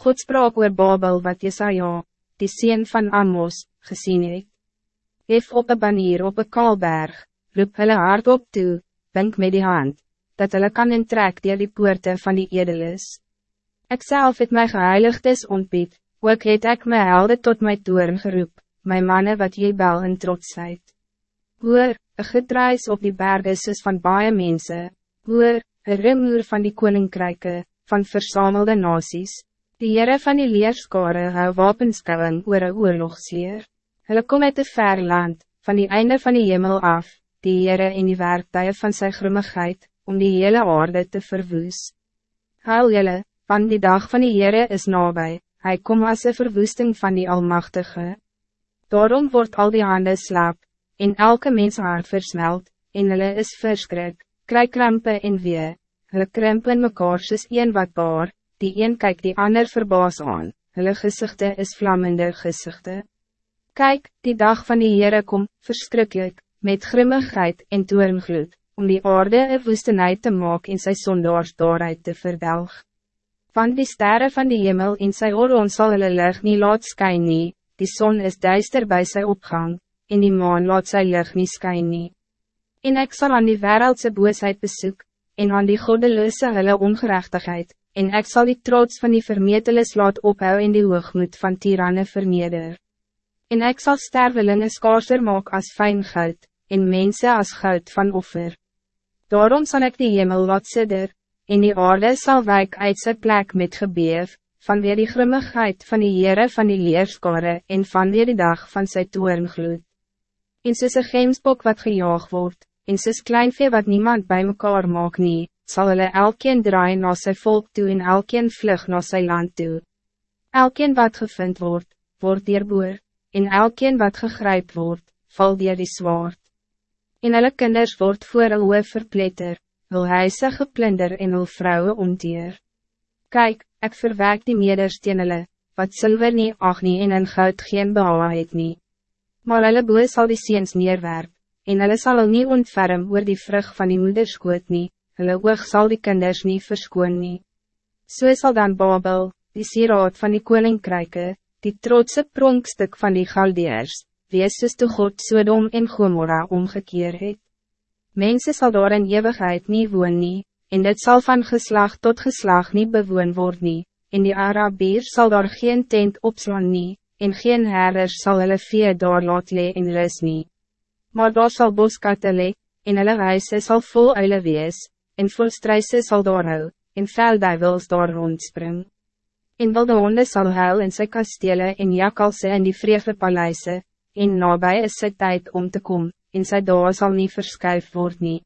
God spraak oor Babel wat Jesaja, die sien van Amos, gezien het. Hef op een banier op een kaalberg, roep hulle hard op toe, wink met die hand, dat hulle kan intrek dier die poorte van die edelis. Ik zelf het my geheiligdes ontbied, ook het ek my helde tot my toren geroep, my mannen wat jy bel in trotsheid. Hoor, een gedruis op die bergen is van baie mense, hoor, een ringoer van die koninkryke, van verzamelde nasies, Die Heere van die leerskare hou wapenskouwing oor een oorlogsleer. Hulle kom uit de ver land, van die einde van die hemel af, die Heere in die werktuie van sy grimmigheid, om die hele aarde te verwoes. Huil jylle, want die dag van die Heere is nabij, hij kom als een verwoesting van die Almachtige. Daarom wordt al die handen slaap, en elke mens haar versmelt, en hulle is verskrik, kry krampe en wee, hulle krimp in mekaar soos een wat baar, die een kijkt die ander verbaas aan, hulle gezichte is vlammende gezichte. Kijk, die dag van die Heere kom, verschrikkelijk, met grimmigheid en toerngloed, om die aarde een woestenheid te maken en sy sondaars daaruit te verdelg. Van die sterren van die hemel in sy oron sal hulle lig nie laat skyn nie, die zon is duister bij zijn opgang, en die maan laat sy lig nie skyn nie. En ek sal aan die wereldse boosheid besoek, en aan die goddeloze hulle ongerechtigheid, en ik zal die trots van die vermeteles laat ophou en die hoogmoed van tiranne verneder. En ik zal stervelingen skaarser maak als fijn goud, en mensen als goud van offer. Daarom zal ik die hemel wat sidder, en die aarde zal wijk uit zijn plek met gebeef, van weer die grimmigheid van die Heere van die leerskare en van weer die dag van sy toorngloed. En soos een gemsbok wat gejaag wordt, en soos kleinvee wat niemand bij mekaar maak nie, zal hulle elkeen draai na sy volk toe en elkeen vlug na sy land toe. Elkeen wat gevind wordt, wordt dierboer, en elkeen wat gegryp wordt, val dier die zwaard. En hulle kinders wordt voor hoof verpletter, wil huise geplunder en wil vrouwen onteer. Kijk, ik verwerk die meders teen hulle, wat zilver nie, ach nie en in goud geen behouwe het nie. Maar hulle boe sal die seens neerwerp, en hulle sal al nie ontferm oor die vrug van die moederskoot nie, hulle oog sal die kinders niet verskoon nie. So sal dan Babel, die sieraad van die koninkryke, die trotse pronkstuk van die Galdeers, wees soos toe God Sodom en Gomorra omgekeer het. Mensen zal daar in eeuwigheid niet woon nie, en dit zal van geslag tot geslag niet bewoon word nie, en die Arabier zal daar geen tent opslaan nie, en geen herders sal hulle vee daar laat lee en ris nie. Maar daar sal boskatte lee, en hulle huise sal vol uile wees, en volstrijse zal doorhou, en veldduivels daar rondspring. En wilde honde sal huil in sy kastele en jakalse in die vreugde paleise, en nabij is sy tijd om te komen, en sy daar sal nie verskuif word nie.